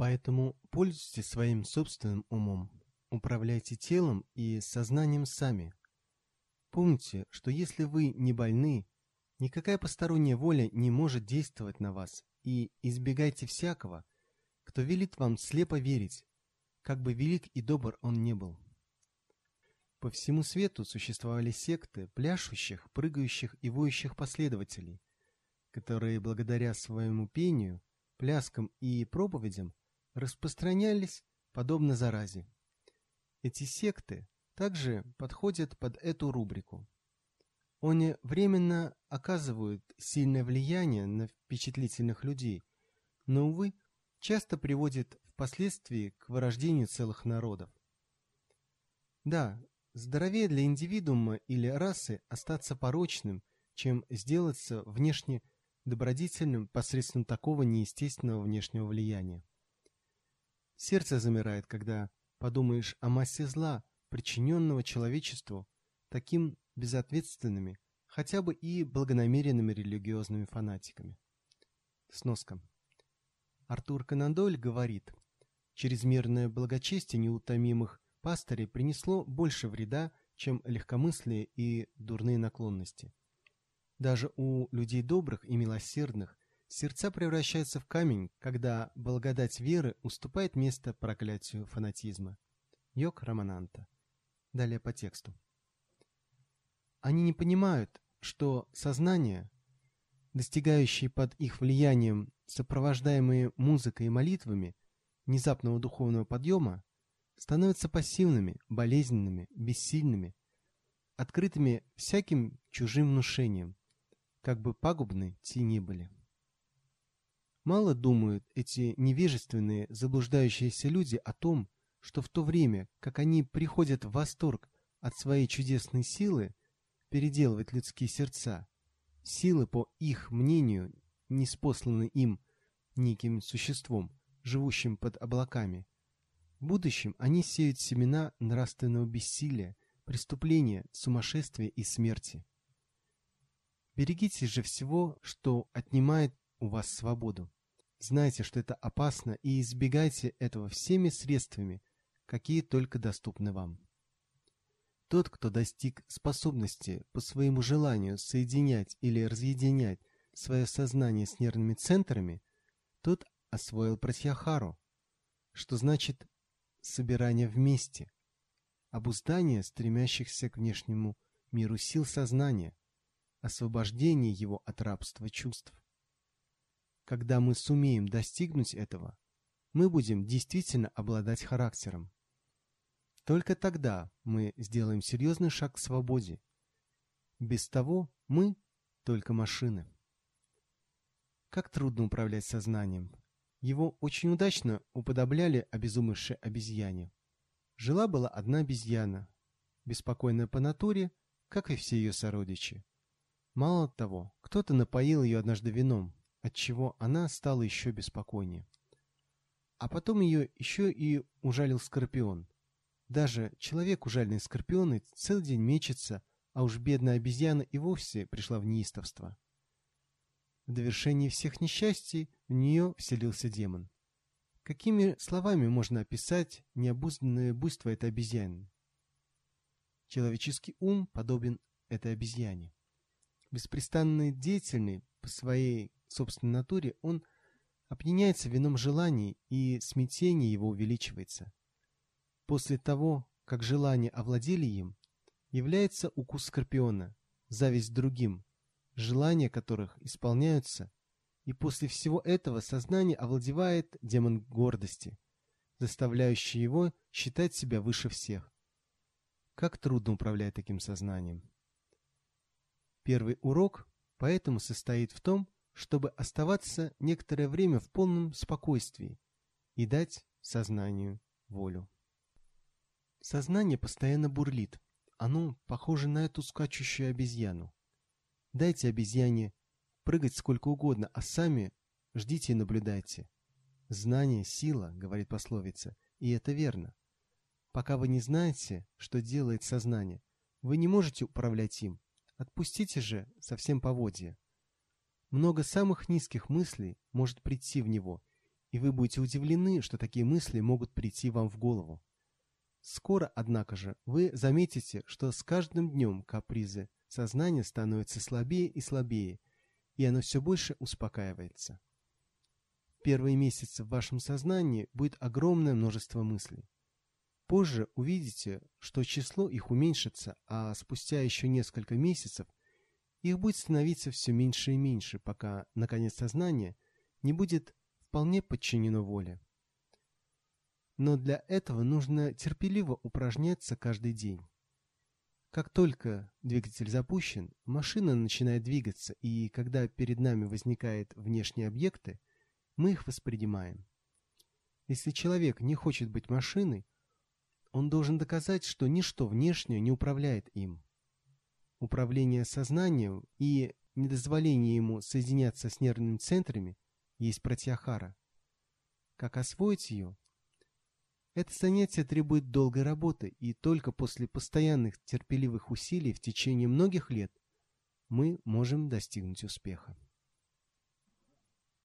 Поэтому пользуйтесь своим собственным умом, управляйте телом и сознанием сами. Помните, что если вы не больны, никакая посторонняя воля не может действовать на вас, и избегайте всякого, кто велит вам слепо верить, как бы велик и добр он не был. По всему свету существовали секты пляшущих, прыгающих и воющих последователей, которые благодаря своему пению, пляскам и проповедям распространялись подобно заразе. Эти секты также подходят под эту рубрику. Они временно оказывают сильное влияние на впечатлительных людей, но, увы, часто приводят впоследствии к вырождению целых народов. Да, здоровее для индивидуума или расы остаться порочным, чем сделаться внешне добродетельным посредством такого неестественного внешнего влияния. Сердце замирает, когда подумаешь о массе зла, причиненного человечеству таким безответственными, хотя бы и благонамеренными религиозными фанатиками. Сноска. Артур Конан Дойль говорит, чрезмерное благочестие неутомимых пастырей принесло больше вреда, чем легкомыслие и дурные наклонности. Даже у людей добрых и милосердных сердца превращаются в камень, когда благодать веры уступает место проклятию фанатизма. Йог Рамананта. Далее по тексту. Они не понимают, что сознание, достигающее под их влиянием сопровождаемые музыкой и молитвами внезапного духовного подъема, становятся пассивными, болезненными, бессильными, открытыми всяким чужим внушением, как бы пагубны те ни были. Мало думают эти невежественные, заблуждающиеся люди о том, что в то время, как они приходят в восторг от своей чудесной силы переделывать людские сердца, силы, по их мнению, не спосланы им неким существом, живущим под облаками, в будущем они сеют семена нравственного бессилия, преступления, сумасшествия и смерти. Берегитесь же всего, что отнимает у вас свободу. Знайте, что это опасно, и избегайте этого всеми средствами, какие только доступны вам. Тот, кто достиг способности по своему желанию соединять или разъединять свое сознание с нервными центрами, тот освоил пратьяхару, что значит собирание вместе, обуздание стремящихся к внешнему миру сил сознания, освобождение его от рабства чувств. Когда мы сумеем достигнуть этого, мы будем действительно обладать характером. Только тогда мы сделаем серьезный шаг к свободе. Без того мы только машины. Как трудно управлять сознанием. Его очень удачно уподобляли обезумевшей обезьяне. Жила-была одна обезьяна, беспокойная по натуре, как и все ее сородичи. Мало того, кто-то напоил ее однажды вином, отчего она стала еще беспокойнее. А потом ее еще и ужалил скорпион. Даже человек, ужаленный скорпионы, целый день мечется, а уж бедная обезьяна и вовсе пришла в неистовство. В довершении всех несчастий в нее вселился демон. Какими словами можно описать необузданное буйство этой обезьяны? Человеческий ум подобен этой обезьяне. Беспрестанно деятельный по своей собственной натуре, он опьяняется вином желаний, и смятение его увеличивается. После того, как желания овладели им, является укус скорпиона, зависть другим, желания которых исполняются, и после всего этого сознание овладевает демон гордости, заставляющий его считать себя выше всех. Как трудно управлять таким сознанием. Первый урок поэтому состоит в том, чтобы оставаться некоторое время в полном спокойствии и дать сознанию волю. Сознание постоянно бурлит. Оно похоже на эту скачущую обезьяну. Дайте обезьяне прыгать сколько угодно, а сами ждите и наблюдайте. Знание – сила, говорит пословица, и это верно. Пока вы не знаете, что делает сознание, вы не можете управлять им. Отпустите же совсем поводья. Много самых низких мыслей может прийти в него, и вы будете удивлены, что такие мысли могут прийти вам в голову. Скоро, однако же, вы заметите, что с каждым днем капризы сознания становятся слабее и слабее, и оно все больше успокаивается. В первые месяцы в вашем сознании будет огромное множество мыслей. Позже увидите, что число их уменьшится, а спустя еще несколько месяцев их будет становиться все меньше и меньше, пока, наконец, сознание не будет вполне подчинено воле. Но для этого нужно терпеливо упражняться каждый день. Как только двигатель запущен, машина начинает двигаться, и когда перед нами возникают внешние объекты, мы их воспринимаем. Если человек не хочет быть машиной, он должен доказать, что ничто внешнее не управляет им управление сознанием и недозволение ему соединяться с нервными центрами есть пратьяхара. Как освоить ее? Это занятие требует долгой работы, и только после постоянных терпеливых усилий в течение многих лет мы можем достигнуть успеха.